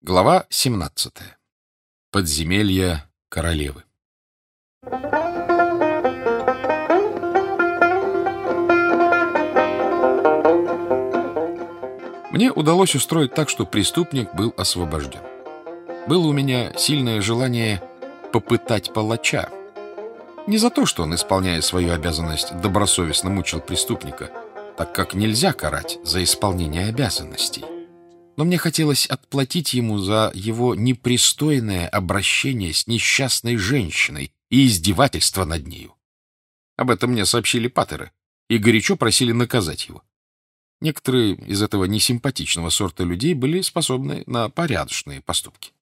Глава 17. Подземелье королевы. Мне удалось устроить так, что преступник был освобожден. Было у меня сильное желание попытать палача. Не за то, что он, исполняя свою обязанность, добросовестно мучил преступника, так как нельзя карать за исполнение обязанностей но мне хотелось отплатить ему за его непристойное обращение с несчастной женщиной и издевательство над нею. Об этом мне сообщили патеры и горячо просили наказать его. Некоторые из этого несимпатичного сорта людей были способны на порядочные поступки.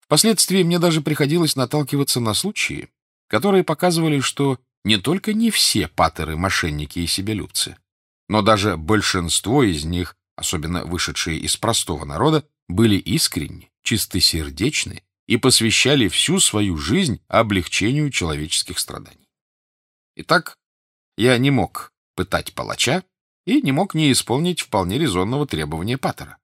Впоследствии мне даже приходилось наталкиваться на случаи, которые показывали, что не только не все патеры — мошенники и себелюбцы, но даже большинство из них особенно вышедшие из простого народа, были искренни, чистосердечны и посвящали всю свою жизнь облегчению человеческих страданий. Итак, я не мог пытать палача и не мог не исполнить вполне резонного требования Паттера.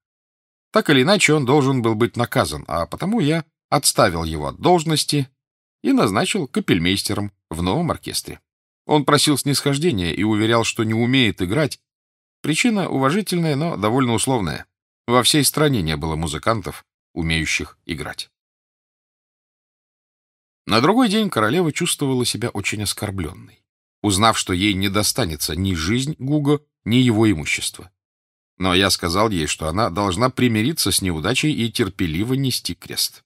Так или иначе, он должен был быть наказан, а потому я отставил его от должности и назначил капельмейстером в новом оркестре. Он просил снисхождения и уверял, что не умеет играть Причина уважительная, но довольно условная. Во всей стране не было музыкантов, умеющих играть. На другой день королева чувствовала себя очень оскорбленной, узнав, что ей не достанется ни жизнь Гуго, ни его имущество. Но я сказал ей, что она должна примириться с неудачей и терпеливо нести крест.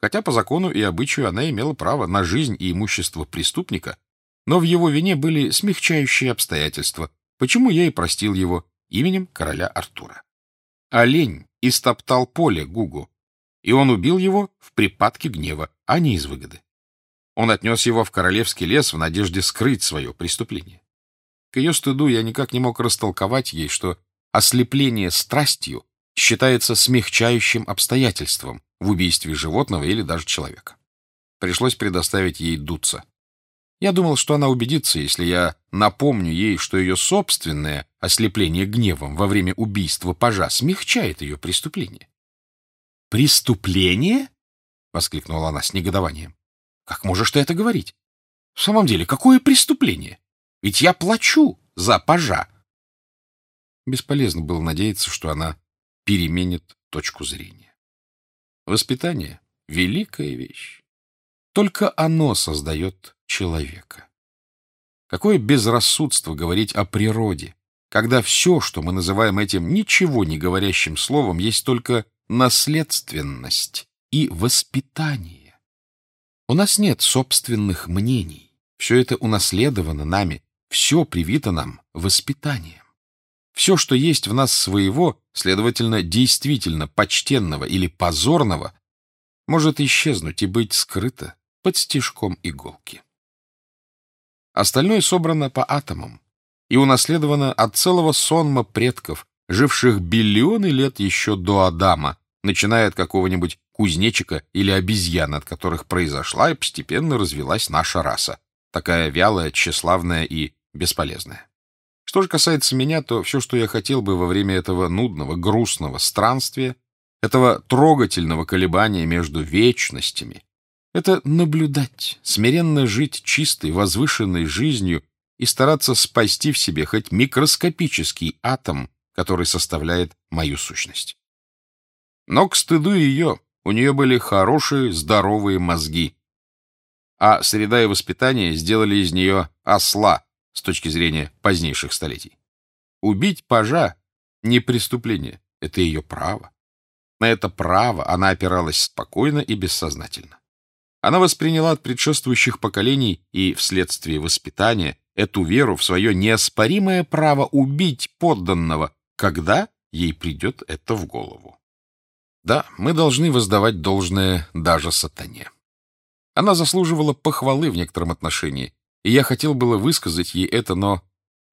Хотя по закону и обычаю она имела право на жизнь и имущество преступника, но в его вине были смягчающие обстоятельства, почему я и простил его именем короля Артура. Олень истоптал поле Гугу, и он убил его в припадке гнева, а не из выгоды. Он отнес его в королевский лес в надежде скрыть свое преступление. К ее стыду я никак не мог растолковать ей, что ослепление страстью считается смягчающим обстоятельством в убийстве животного или даже человека. Пришлось предоставить ей дуться. Я думал, что она убедится, если я напомню ей, что ее собственное ослепление гневом во время убийства пажа смягчает ее преступление. «Преступление?» — воскликнула она с негодованием. «Как можешь ты это говорить? В самом деле, какое преступление? Ведь я плачу за пажа!» Бесполезно было надеяться, что она переменит точку зрения. Воспитание — великая вещь. Только оно создает человека. Какое безрассудство говорить о природе, когда все, что мы называем этим ничего не говорящим словом, есть только наследственность и воспитание. У нас нет собственных мнений. Все это унаследовано нами, все привито нам воспитанием. Все, что есть в нас своего, следовательно, действительно почтенного или позорного, может исчезнуть и быть скрыто под стежком иголки. Остальное собрано по атомам и унаследовано от целого сонма предков, живших биллионы лет еще до Адама, начиная от какого-нибудь кузнечика или обезьян, от которых произошла и постепенно развилась наша раса, такая вялая, тщеславная и бесполезная. Что же касается меня, то все, что я хотел бы во время этого нудного, грустного странствия, этого трогательного колебания между вечностями, это наблюдать, смиренно жить чистой, возвышенной жизнью и стараться спасти в себе хоть микроскопический атом, который составляет мою сущность. Но к стыду ее у нее были хорошие, здоровые мозги, а среда и воспитание сделали из нее осла с точки зрения позднейших столетий. Убить пажа — не преступление, это ее право. На это право она опиралась спокойно и бессознательно. Она восприняла от предшествующих поколений и вследствие воспитания эту веру в свое неоспоримое право убить подданного, когда ей придет это в голову. Да, мы должны воздавать должное даже сатане. Она заслуживала похвалы в некотором отношении, и я хотел было высказать ей это, но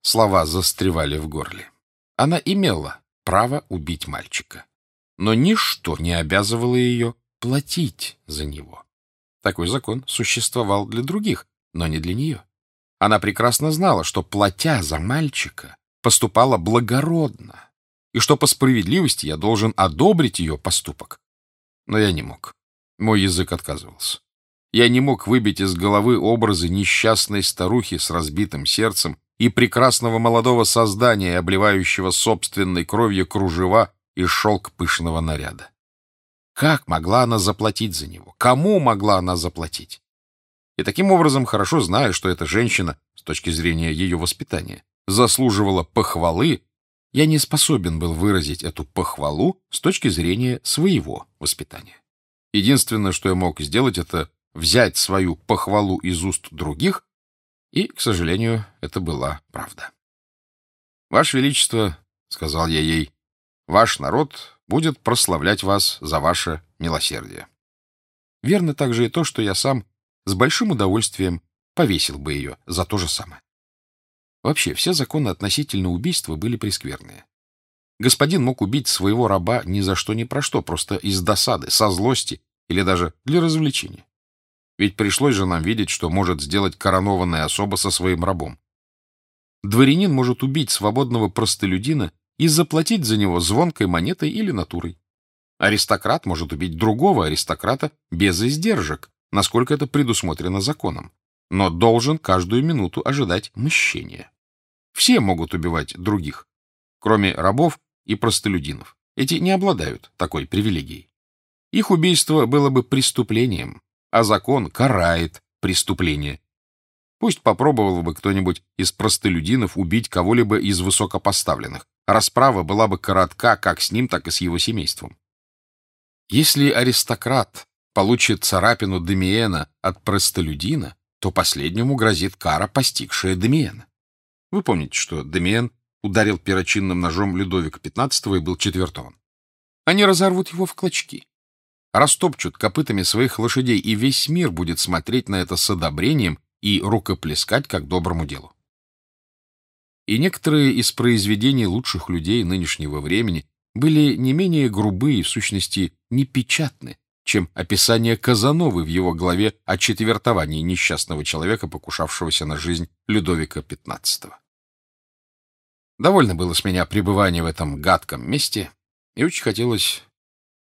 слова застревали в горле. Она имела право убить мальчика, но ничто не обязывало ее платить за него. Такой закон существовал для других, но не для нее. Она прекрасно знала, что, платя за мальчика, поступала благородно, и что по справедливости я должен одобрить ее поступок, Но я не мог. Мой язык отказывался. Я не мог выбить из головы образы несчастной старухи с разбитым сердцем и прекрасного молодого создания, обливающего собственной кровью кружева и шелк пышного наряда. Как могла она заплатить за него? Кому могла она заплатить? И таким образом, хорошо зная, что эта женщина, с точки зрения ее воспитания, заслуживала похвалы, я не способен был выразить эту похвалу с точки зрения своего воспитания. Единственное, что я мог сделать, это взять свою похвалу из уст других, и, к сожалению, это была правда. «Ваше Величество», — сказал я ей, — «ваш народ будет прославлять вас за ваше милосердие». Верно также и то, что я сам с большим удовольствием повесил бы ее за то же самое. Вообще, все законы относительно убийства были прескверные. Господин мог убить своего раба ни за что ни про что, просто из досады, со злости или даже для развлечения. Ведь пришлось же нам видеть, что может сделать коронованная особа со своим рабом. Дворянин может убить свободного простолюдина и заплатить за него звонкой монетой или натурой. Аристократ может убить другого аристократа без издержек, насколько это предусмотрено законом, но должен каждую минуту ожидать мщения. Все могут убивать других, кроме рабов и простолюдинов. Эти не обладают такой привилегией. Их убийство было бы преступлением, а закон карает преступление. Пусть попробовал бы кто-нибудь из простолюдинов убить кого-либо из высокопоставленных. Расправа была бы коротка как с ним, так и с его семейством. Если аристократ получит царапину Демиена от простолюдина, то последнему грозит кара, постигшая Демиена. Вы помните, что Демиен ударил перочинным ножом Людовика XV и был четвертован. Они разорвут его в клочки растопчут копытами своих лошадей, и весь мир будет смотреть на это с одобрением и рукоплескать как доброму делу. И некоторые из произведений лучших людей нынешнего времени были не менее грубые, в сущности, непечатны, чем описание Казановы в его главе о четвертовании несчастного человека, покушавшегося на жизнь Людовика XV. Довольно было с меня пребывания в этом гадком месте, и очень хотелось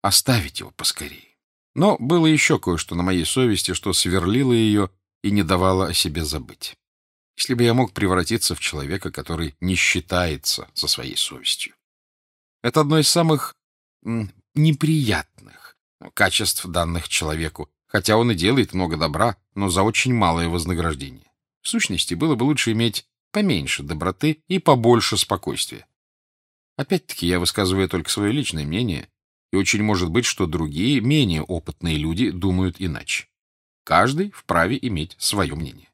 оставить его поскорее. Но было еще кое-что на моей совести, что сверлило ее и не давало о себе забыть. Если бы я мог превратиться в человека, который не считается со своей совестью. Это одно из самых неприятных качеств данных человеку, хотя он и делает много добра, но за очень малое вознаграждение. В сущности, было бы лучше иметь поменьше доброты и побольше спокойствия. Опять-таки, я высказываю только свое личное мнение, и очень может быть, что другие, менее опытные люди думают иначе. Каждый вправе иметь свое мнение.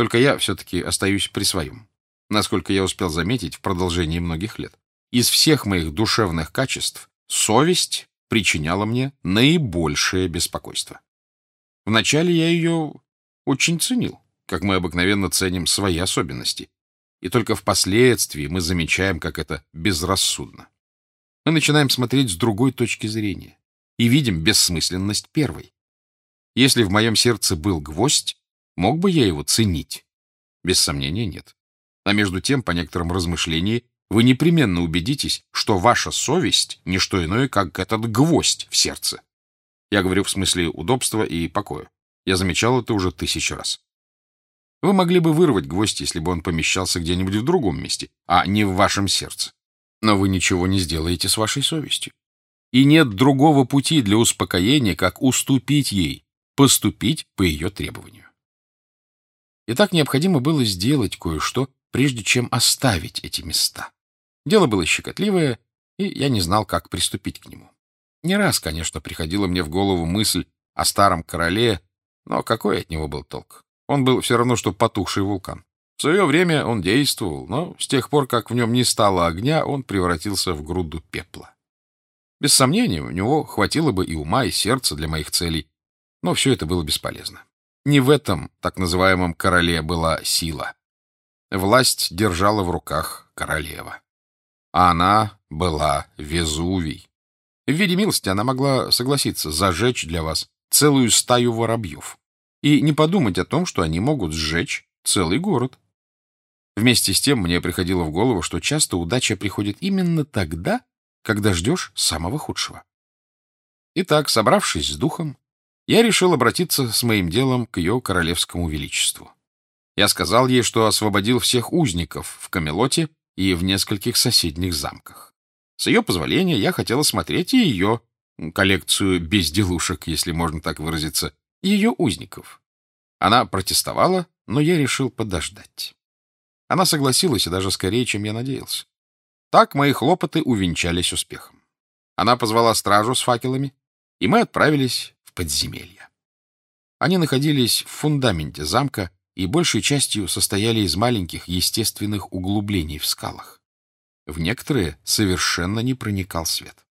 Только я все-таки остаюсь при своем. Насколько я успел заметить в продолжении многих лет. Из всех моих душевных качеств совесть причиняла мне наибольшее беспокойство. Вначале я ее очень ценил, как мы обыкновенно ценим свои особенности, и только впоследствии мы замечаем, как это безрассудно мы начинаем смотреть с другой точки зрения и видим бессмысленность первой. Если в моем сердце был гвоздь, мог бы я его ценить? Без сомнения, нет. А между тем, по некоторым размышлениям, вы непременно убедитесь, что ваша совесть — не что иное, как этот гвоздь в сердце. Я говорю в смысле удобства и покоя. Я замечал это уже тысячу раз. Вы могли бы вырвать гвоздь, если бы он помещался где-нибудь в другом месте, а не в вашем сердце. Но вы ничего не сделаете с вашей совестью. И нет другого пути для успокоения, как уступить ей, поступить по ее требованию. Итак, необходимо было сделать кое-что, прежде чем оставить эти места. Дело было щекотливое, и я не знал, как приступить к нему. Не раз, конечно, приходила мне в голову мысль о старом короле, но какой от него был толк? Он был все равно, что потухший вулкан. В свое время он действовал, но с тех пор, как в нем не стало огня, он превратился в груду пепла. Без сомнения, у него хватило бы и ума, и сердца для моих целей, но все это было бесполезно. Не в этом, так называемом короле, была сила. Власть держала в руках королева. А она была Везувий. В виде милости она могла согласиться зажечь для вас целую стаю воробьев и не подумать о том, что они могут сжечь целый город. Вместе с тем мне приходило в голову, что часто удача приходит именно тогда, когда ждешь самого худшего. Итак, собравшись с духом, я решил обратиться с моим делом к ее королевскому величеству. Я сказал ей, что освободил всех узников в Камелоте и в нескольких соседних замках. С ее позволения я хотел осмотреть и ее коллекцию безделушек, если можно так выразиться, ее узников. Она протестовала, но я решил подождать. Она согласилась, и даже скорее, чем я надеялся. Так мои хлопоты увенчались успехом. Она позвала стражу с факелами, и мы отправились в подземелье. Они находились в фундаменте замка и большей частью состояли из маленьких естественных углублений в скалах. В некоторые совершенно не проникал свет.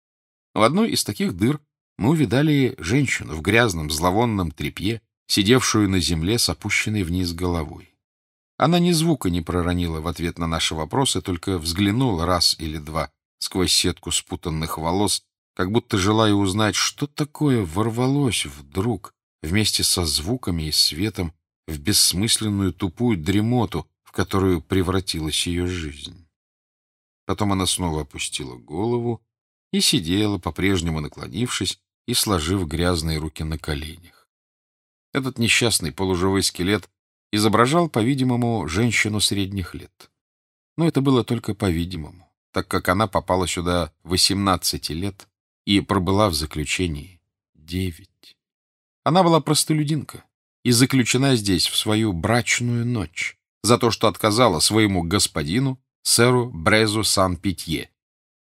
В одной из таких дыр мы увидали женщину в грязном зловонном тряпье, сидевшую на земле с опущенной вниз головой. Она ни звука не проронила в ответ на наши вопросы, только взглянула раз или два сквозь сетку спутанных волос, как будто желая узнать, что такое ворвалось вдруг вместе со звуками и светом в бессмысленную тупую дремоту, в которую превратилась ее жизнь. Потом она снова опустила голову и сидела, по-прежнему наклонившись и сложив грязные руки на коленях. Этот несчастный полуживой скелет изображал, по-видимому, женщину средних лет. Но это было только по-видимому, так как она попала сюда 18 лет и пробыла в заключении 9. Она была простолюдинка и заключена здесь в свою брачную ночь за то, что отказала своему господину, сэру Брезу Сан-Питье,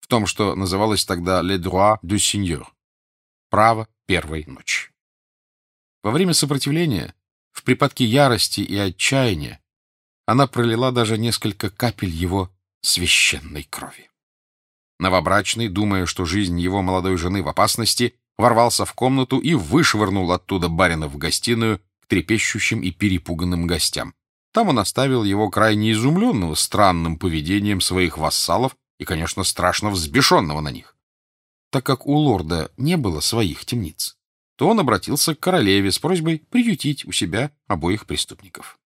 в том, что называлось тогда «le droit du seigneur» — право первой ночи. Во время сопротивления в припадке ярости и отчаяния она пролила даже несколько капель его священной крови. Новобрачный, думая, что жизнь его молодой жены в опасности, ворвался в комнату и вышвырнул оттуда барина в гостиную к трепещущим и перепуганным гостям. Там он оставил его крайне изумленного странным поведением своих вассалов и, конечно, страшно взбешенного на них. Так как у лорда не было своих темниц, то он обратился к королеве с просьбой приютить у себя обоих преступников.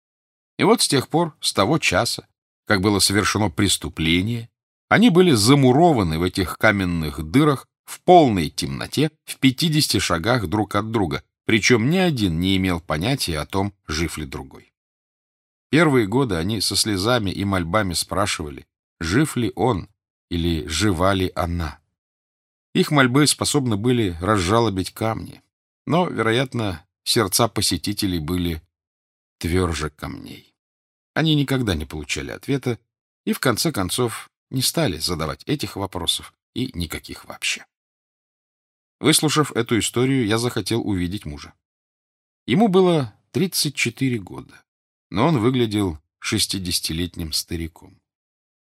И вот с тех пор, с того часа, как было совершено преступление, они были замурованы в этих каменных дырах в полной темноте в 50 шагах друг от друга, причем ни один не имел понятия о том, жив ли другой. Первые годы они со слезами и мольбами спрашивали, жив ли он или жива ли она. Их мольбы способны были разжалобить камни, но, вероятно, сердца посетителей были тверже камней. Они никогда не получали ответа и, в конце концов, не стали задавать этих вопросов и никаких вообще. Выслушав эту историю, я захотел увидеть мужа. Ему было 34 года, но он выглядел шестидесятилетним стариком.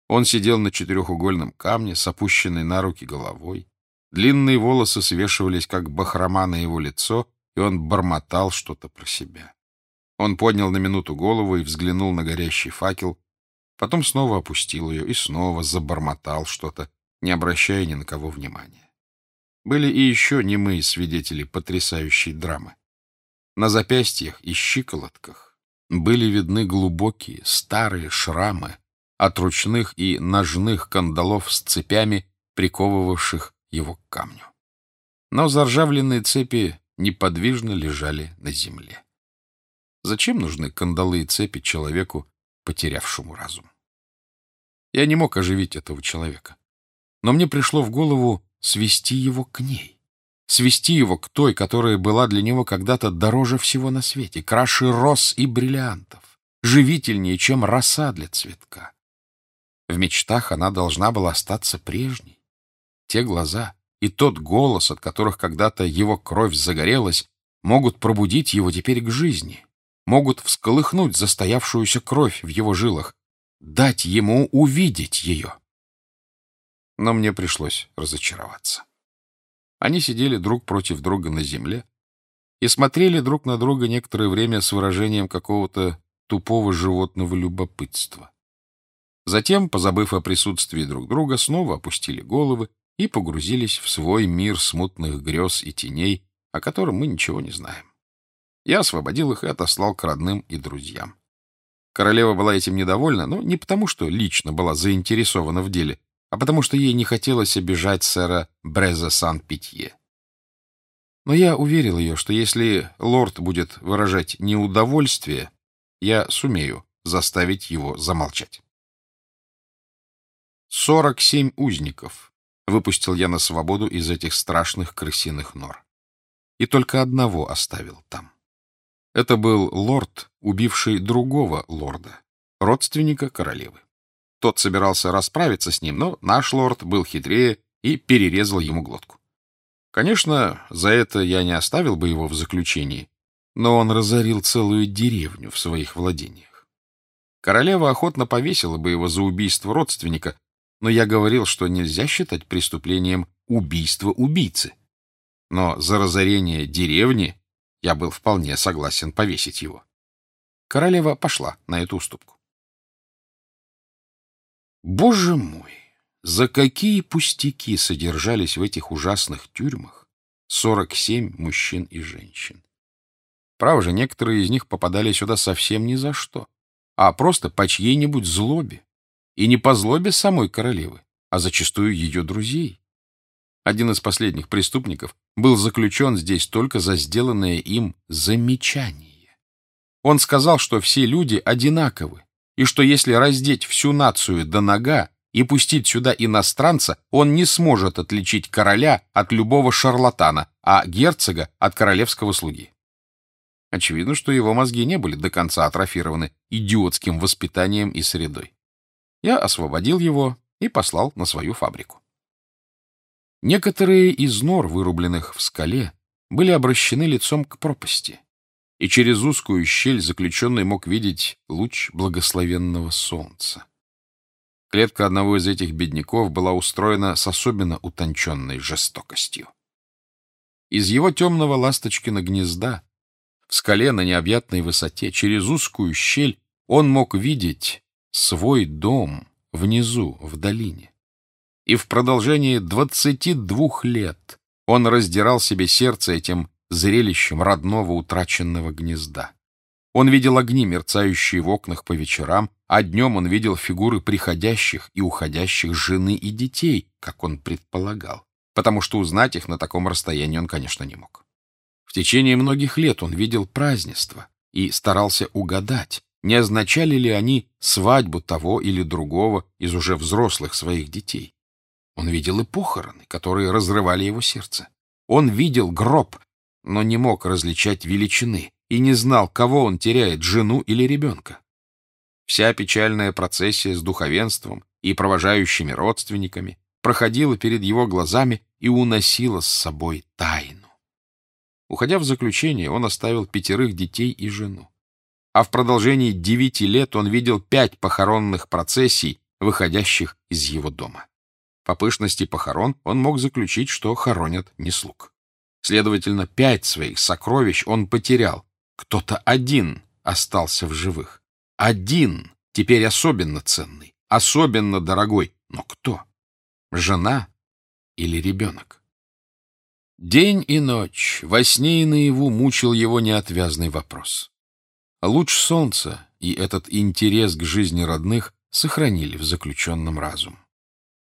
Он сидел на четырехугольном камне с опущенной на руки головой, Длинные волосы свешивались, как бахрома на его лицо, и он бормотал что-то про себя. Он поднял на минуту голову и взглянул на горящий факел, потом снова опустил ее и снова забормотал что-то, не обращая ни на кого внимания. Были и еще немые свидетели потрясающей драмы. На запястьях и щиколотках были видны глубокие старые шрамы от ручных и ножных кандалов с цепями, приковывавших его к камню. Но заржавленные цепи неподвижно лежали на земле. Зачем нужны кандалы и цепи человеку, потерявшему разум? Я не мог оживить этого человека. Но мне пришло в голову свести его к ней. Свести его к той, которая была для него когда-то дороже всего на свете, краше роз и бриллиантов, живительнее, чем роса для цветка. В мечтах она должна была остаться прежней, те глаза и тот голос, от которых когда-то его кровь загорелась, могут пробудить его теперь к жизни, могут всколыхнуть застоявшуюся кровь в его жилах, дать ему увидеть ее. Но мне пришлось разочароваться. Они сидели друг против друга на земле и смотрели друг на друга некоторое время с выражением какого-то тупого животного любопытства. Затем, позабыв о присутствии друг друга, снова опустили головы и погрузились в свой мир смутных грез и теней, о котором мы ничего не знаем. Я освободил их и отослал к родным и друзьям. Королева была этим недовольна, но не потому, что лично была заинтересована в деле, а потому что ей не хотелось обижать сэра Бреза Сан-Питье. Но я уверил ее, что если лорд будет выражать неудовольствие, я сумею заставить его замолчать. Сорок семь узников выпустил я на свободу из этих страшных крысиных нор. И только одного оставил там. Это был лорд, убивший другого лорда, родственника королевы. Тот собирался расправиться с ним, но наш лорд был хитрее и перерезал ему глотку. Конечно, за это я не оставил бы его в заключении, но он разорил целую деревню в своих владениях. Королева охотно повесила бы его за убийство родственника, но я говорил, что нельзя считать преступлением убийство убийцы. Но за разорение деревни я был вполне согласен повесить его. Королева пошла на эту уступку. Боже мой, за какие пустяки содержались в этих ужасных тюрьмах 47 мужчин и женщин. Право же, некоторые из них попадали сюда совсем ни за что, а просто по чьей-нибудь злобе. И не по злобе самой королевы, а зачастую ее друзей. Один из последних преступников был заключен здесь только за сделанное им замечание. Он сказал, что все люди одинаковы, и что если раздеть всю нацию до нога и пустить сюда иностранца, он не сможет отличить короля от любого шарлатана, а герцога от королевского слуги. Очевидно, что его мозги не были до конца атрофированы идиотским воспитанием и средой. Я освободил его и послал на свою фабрику. Некоторые из нор, вырубленных в скале, были обращены лицом к пропасти, и через узкую щель заключенный мог видеть луч благословенного солнца. Клетка одного из этих бедняков была устроена с особенно утонченной жестокостью. Из его темного ласточкина гнезда в скале на необъятной высоте, через узкую щель, он мог видеть свой дом внизу, в долине. И в продолжении двадцати двух лет он раздирал себе сердце этим зрелищем родного утраченного гнезда. Он видел огни, мерцающие в окнах по вечерам, а днем он видел фигуры приходящих и уходящих жены и детей, как он предполагал, потому что узнать их на таком расстоянии он, конечно, не мог. В течение многих лет он видел празднества и старался угадать, не означали ли они свадьбу того или другого из уже взрослых своих детей. Он видел и похороны, которые разрывали его сердце. Он видел гроб, но не мог различать величины и не знал, кого он теряет, жену или ребенка. Вся печальная процессия с духовенством и провожающими родственниками проходила перед его глазами и уносила с собой тайну. Уходя в заключение, он оставил пятерых детей и жену. А в продолжении девяти лет он видел пять похоронных процессий, выходящих из его дома. По пышности похорон он мог заключить, что хоронят не слуг. Следовательно, пять своих сокровищ он потерял. Кто-то один остался в живых. Один, теперь особенно ценный, особенно дорогой. Но кто? Жена или ребенок? День и ночь, во сне и наяву мучил его неотвязный вопрос. Луч солнца и этот интерес к жизни родных сохранили в заключенном разум.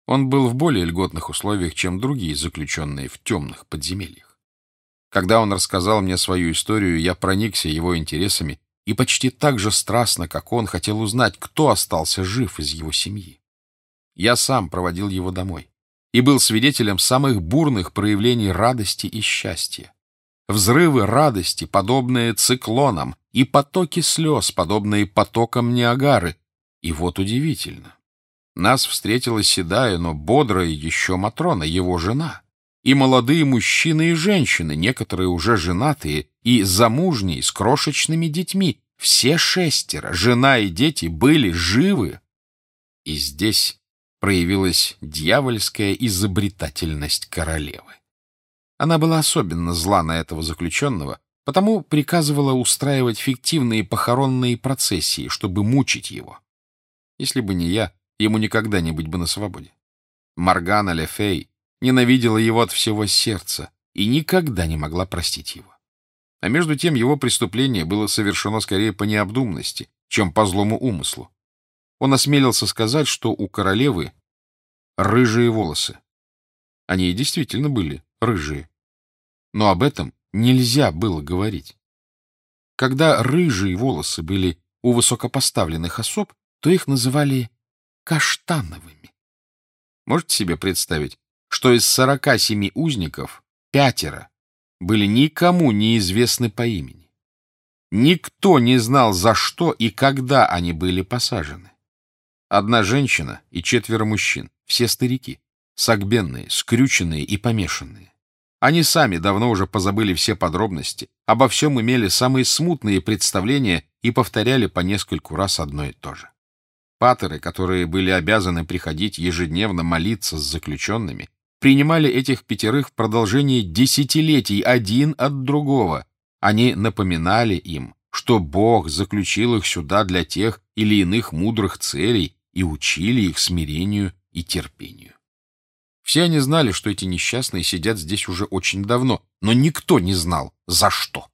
Он был в более льготных условиях, чем другие заключенные в темных подземельях. Когда он рассказал мне свою историю, я проникся его интересами и почти так же страстно, как он, хотел узнать, кто остался жив из его семьи. Я сам проводил его домой и был свидетелем самых бурных проявлений радости и счастья. Взрывы радости, подобные циклонам, и потоки слез, подобные потокам Ниагары. И вот удивительно. Нас встретила седая, но бодрая еще Матрона, его жена. И молодые мужчины и женщины, некоторые уже женатые, и замужние, с крошечными детьми. Все шестеро, жена и дети, были живы. И здесь проявилась дьявольская изобретательность королевы. Она была особенно зла на этого заключенного, потому приказывала устраивать фиктивные похоронные процессии, чтобы мучить его. Если бы не я, ему никогда не быть бы на свободе. Моргана Лефей ненавидела его от всего сердца и никогда не могла простить его. А между тем его преступление было совершено скорее по необдуманности, чем по злому умыслу. Он осмелился сказать, что у королевы рыжие волосы. Они действительно были рыжие. Но об этом нельзя было говорить. Когда рыжие волосы были у высокопоставленных особ, то их называли каштановыми. Можете себе представить, что из 47 узников пятеро были никому неизвестны по имени. Никто не знал, за что и когда они были посажены. Одна женщина и четверо мужчин, все старики, согбенные, скрюченные и помешанные. Они сами давно уже позабыли все подробности, обо всем имели самые смутные представления и повторяли по нескольку раз одно и то же. Патеры, которые были обязаны приходить ежедневно молиться с заключенными, принимали этих пятерых в продолжении десятилетий один от другого. Они напоминали им, что Бог заключил их сюда для тех или иных мудрых целей и учили их смирению и терпению. Все они знали, что эти несчастные сидят здесь уже очень давно, но никто не знал, за что.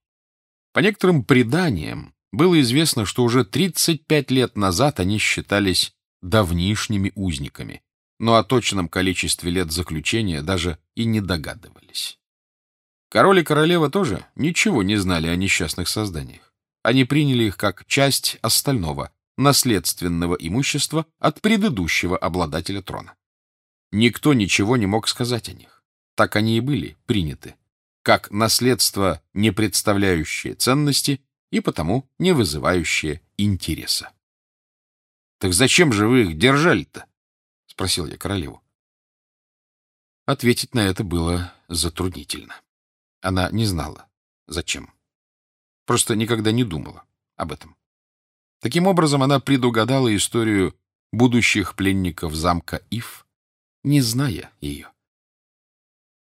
По некоторым преданиям было известно, что уже 35 лет назад они считались давнишними узниками, но о точном количестве лет заключения даже и не догадывались. Король и королева тоже ничего не знали о несчастных созданиях. Они приняли их как часть остального, наследственного имущества от предыдущего обладателя трона. Никто ничего не мог сказать о них. Так они и были приняты, как наследство, не представляющее ценности и потому не вызывающее интереса. — Так зачем же вы их держали-то? — спросил я королеву. Ответить на это было затруднительно. Она не знала, зачем. Просто никогда не думала об этом. Таким образом, она предугадала историю будущих пленников замка Ив, не зная ее.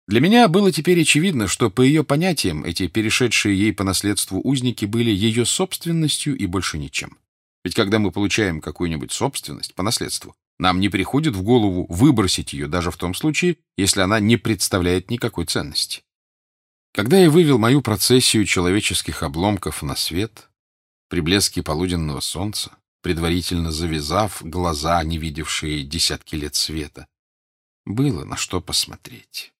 Для меня было теперь очевидно, что по ее понятиям эти перешедшие ей по наследству узники были ее собственностью и больше ничем. Ведь когда мы получаем какую-нибудь собственность по наследству, нам не приходит в голову выбросить ее даже в том случае, если она не представляет никакой ценности. Когда я вывел мою процессию человеческих обломков на свет, при блеске полуденного солнца, предварительно завязав глаза, не видевшие десятки лет света, было на что посмотреть.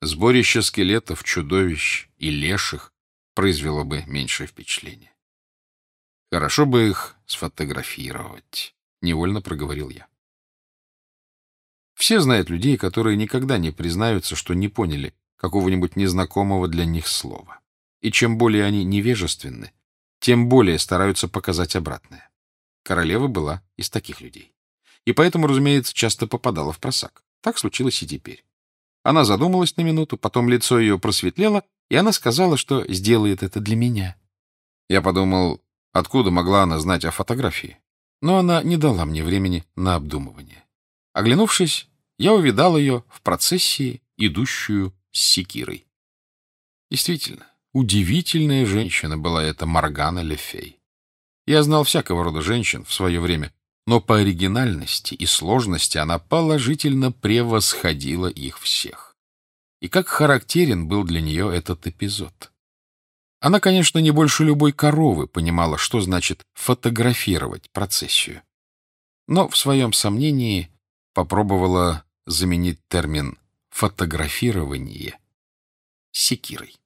Сборище скелетов, чудовищ и леших произвело бы меньшее впечатление. Хорошо бы их сфотографировать, — невольно проговорил я. Все знают людей, которые никогда не признаются, что не поняли какого-нибудь незнакомого для них слова. И чем более они невежественны, тем более стараются показать обратное. Королева была из таких людей. И поэтому, разумеется, часто попадала в просак. Так случилось и теперь. Она задумалась на минуту, потом лицо ее просветлело, и она сказала, что сделает это для меня. Я подумал, откуда могла она знать о фотографии. Но она не дала мне времени на обдумывание. Оглянувшись, я увидал ее в процессии, идущую с секирой. Действительно, удивительная женщина была эта Маргана Лефей. Я знал всякого рода женщин в свое время, но по оригинальности и сложности она положительно превосходила их всех. И как характерен был для нее этот эпизод. Она, конечно, не больше любой коровы понимала, что значит фотографировать процессию. Но в своем сомнении попробовала заменить термин «фотографирование» секирой.